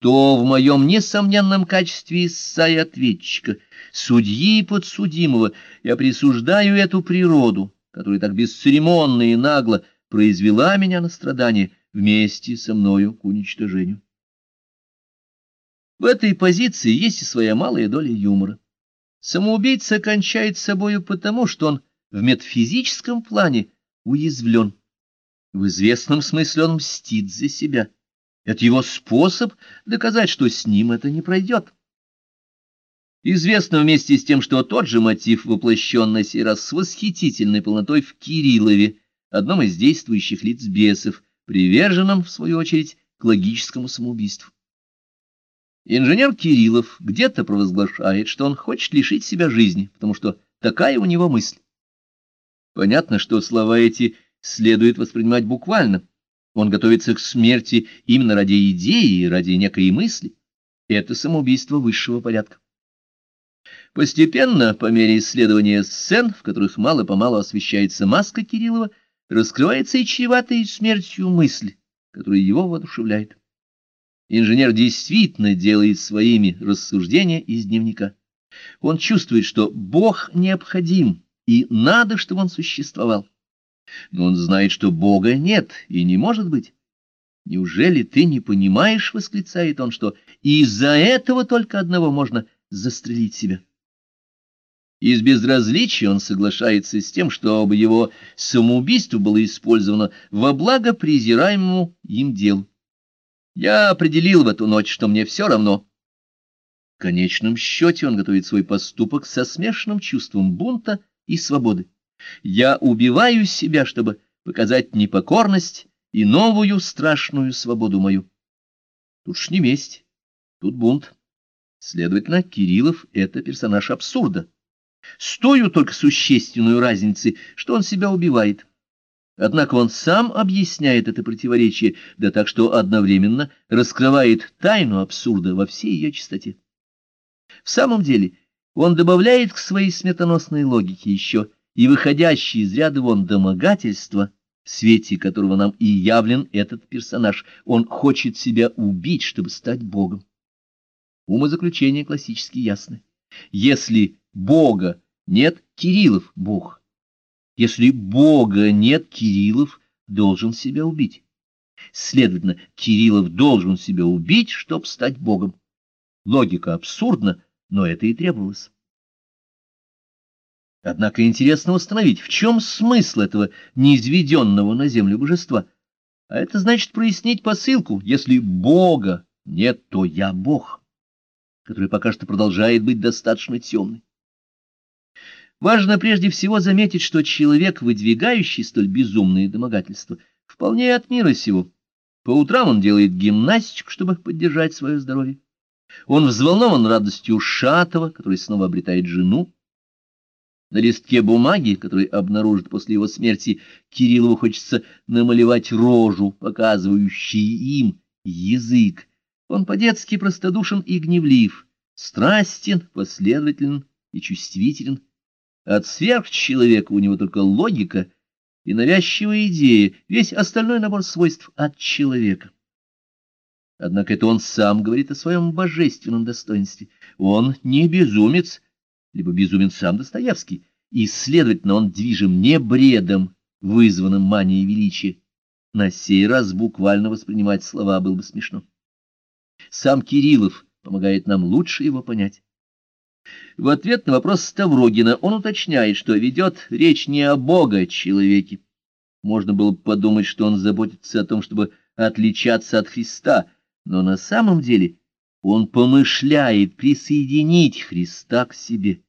то в моем несомненном качестве истца и ответчика, судьи и подсудимого, я присуждаю эту природу, которая так бесцеремонно и нагло произвела меня на страдание вместе со мною к уничтожению. В этой позиции есть и своя малая доля юмора. Самоубийца кончает собою потому, что он в метафизическом плане уязвлен. В известном смысле он мстит за себя. Это его способ доказать, что с ним это не пройдет. Известно вместе с тем, что тот же мотив воплощен на сей раз с восхитительной полнотой в Кириллове, одном из действующих лиц бесов, приверженном, в свою очередь, к логическому самоубийству. Инженер Кириллов где-то провозглашает, что он хочет лишить себя жизни, потому что такая у него мысль. Понятно, что слова эти следует воспринимать буквально, он готовится к смерти именно ради идеи, ради некой мысли. Это самоубийство высшего порядка. Постепенно, по мере исследования сцен, в которых мало-помалу освещается маска Кириллова, раскрывается и чреватая смертью мысль, которая его воодушевляет. Инженер действительно делает своими рассуждения из дневника. Он чувствует, что Бог необходим, и надо, чтобы он существовал но он знает, что Бога нет и не может быть. Неужели ты не понимаешь, — восклицает он, — что из-за этого только одного можно застрелить себя? Из безразличия он соглашается с тем, чтобы его самоубийство было использовано во благо презираемому им делу. Я определил в эту ночь, что мне все равно. В конечном счете он готовит свой поступок со смешанным чувством бунта и свободы. Я убиваю себя, чтобы показать непокорность и новую страшную свободу мою. Тут ж не месть, тут бунт. Следовательно, Кириллов — это персонаж абсурда. С той только существенную разницей, что он себя убивает. Однако он сам объясняет это противоречие, да так что одновременно раскрывает тайну абсурда во всей ее чистоте. В самом деле он добавляет к своей сметоносной логике еще и выходящий из ряда вон домогательства, в свете которого нам и явлен этот персонаж. Он хочет себя убить, чтобы стать Богом. Умозаключение классически ясны. Если Бога нет, Кириллов — Бог. Если Бога нет, Кириллов должен себя убить. Следовательно, Кириллов должен себя убить, чтобы стать Богом. Логика абсурдна, но это и требовалось. Однако интересно установить, в чем смысл этого неизведенного на землю божества. А это значит прояснить посылку. Если Бога нет, то я Бог, который пока что продолжает быть достаточно темный. Важно прежде всего заметить, что человек, выдвигающий столь безумные домогательства, вполне от мира сего. По утрам он делает гимнастику, чтобы поддержать свое здоровье. Он взволнован радостью Шатова, который снова обретает жену. На листке бумаги, который обнаружит после его смерти, Кириллову хочется намалевать рожу, показывающую им язык. Он по-детски простодушен и гневлив, страстен, последователен и чувствителен. От сверхчеловека у него только логика и навязчивая идея, весь остальной набор свойств от человека. Однако это он сам говорит о своем божественном достоинстве. Он не безумец, либо безумен сам Достоевский, и, следовательно, он движим не бредом, вызванным манией величия. На сей раз буквально воспринимать слова было бы смешно. Сам Кириллов помогает нам лучше его понять. В ответ на вопрос Ставрогина он уточняет, что ведет речь не о Бога человеке. Можно было бы подумать, что он заботится о том, чтобы отличаться от Христа, но на самом деле он помышляет присоединить Христа к себе.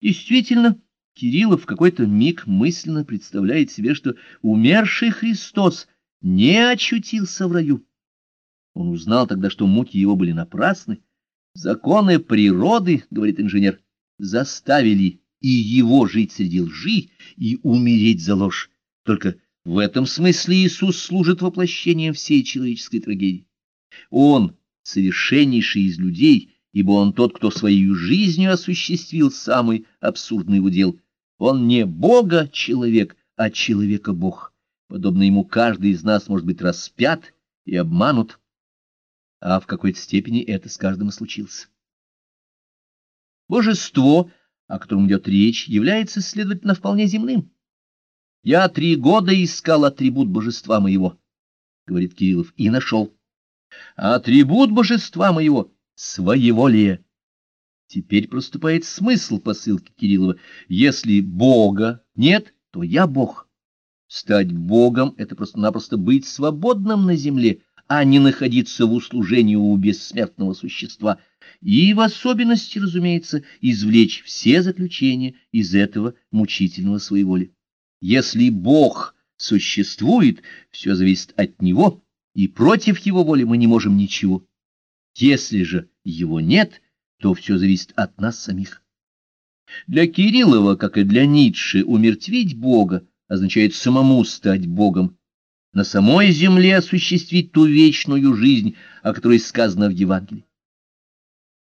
Действительно, Кириллов в какой-то миг мысленно представляет себе, что умерший Христос не очутился в раю. Он узнал тогда, что муки его были напрасны. Законы природы, говорит инженер, заставили и его жить среди лжи и умереть за ложь. Только в этом смысле Иисус служит воплощением всей человеческой трагедии. Он совершеннейший из людей, ибо он тот, кто своей жизнью осуществил самый абсурдный удел. Он не Бога-человек, а человека-бог. Подобно ему каждый из нас может быть распят и обманут. а в какой-то степени это с каждым и случилось. Божество, о котором идет речь, является, следовательно, вполне земным. «Я три года искал атрибут божества моего», — говорит Кириллов, — «и нашел. А атрибут божества моего — своеволие». Теперь проступает смысл посылки Кириллова. Если Бога нет, то я Бог. Стать Богом — это просто-напросто быть свободным на земле, а не находиться в услужении у бессмертного существа, и в особенности, разумеется, извлечь все заключения из этого мучительного своеволия. Если Бог существует, все зависит от Него, и против Его воли мы не можем ничего. Если же Его нет, то все зависит от нас самих. Для Кириллова, как и для Ницше, умертвить Бога означает самому стать Богом, на самой земле осуществить ту вечную жизнь, о которой сказано в Евангелии.